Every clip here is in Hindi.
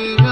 Shiva.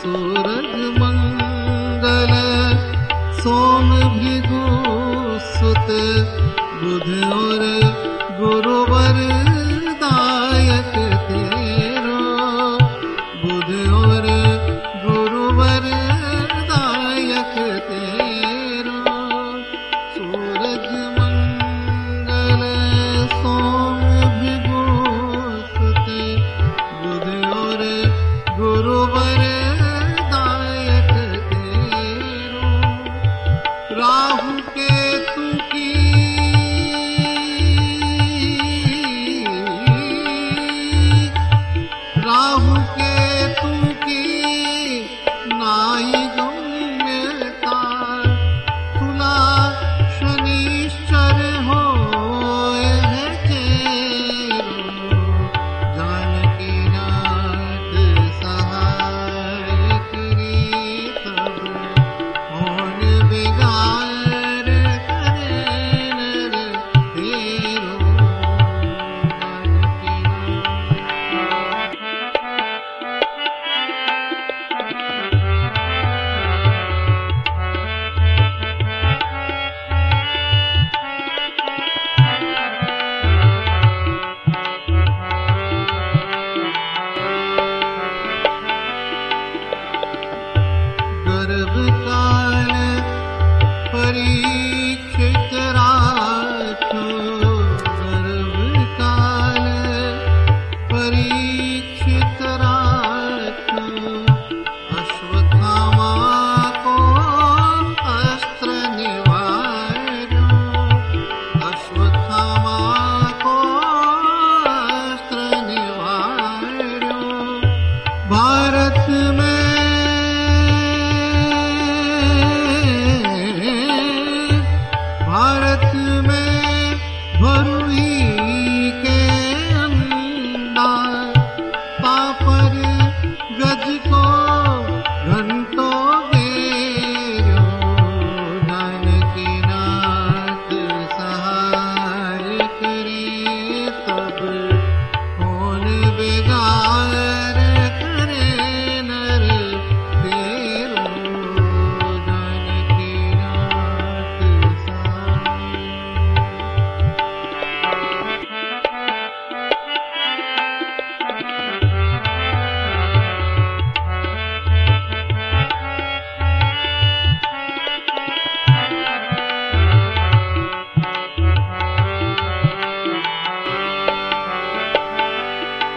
सूरज मङ्गल मङ्गले सोम भिघू सुते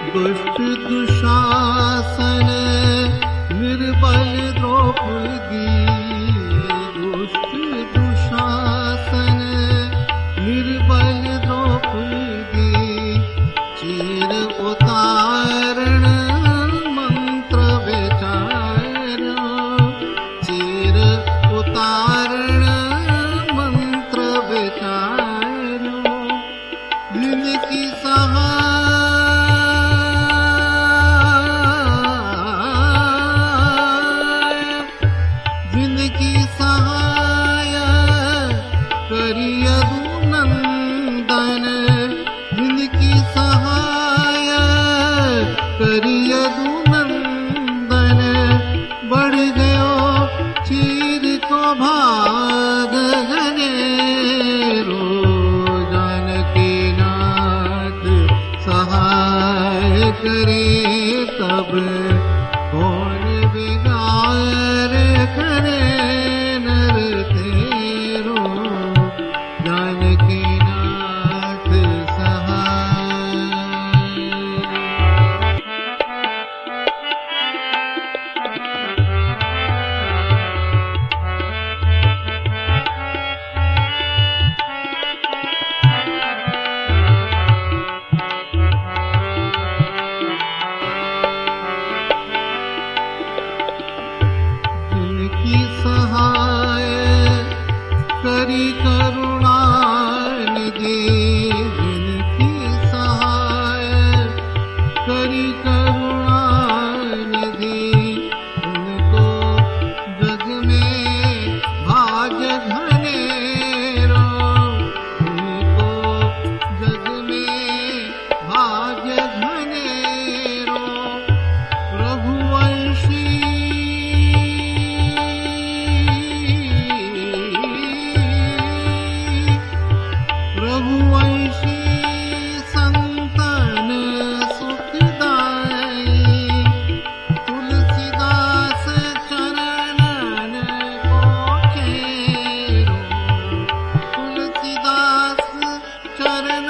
दुष्ट दुशासन निर्बल द्रौपदी। दुष्ट दुशासन निर्बल द्रौपदी। चिर उतारण करे सब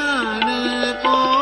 ஞான கோ